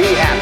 Be happy.